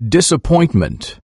disappointment.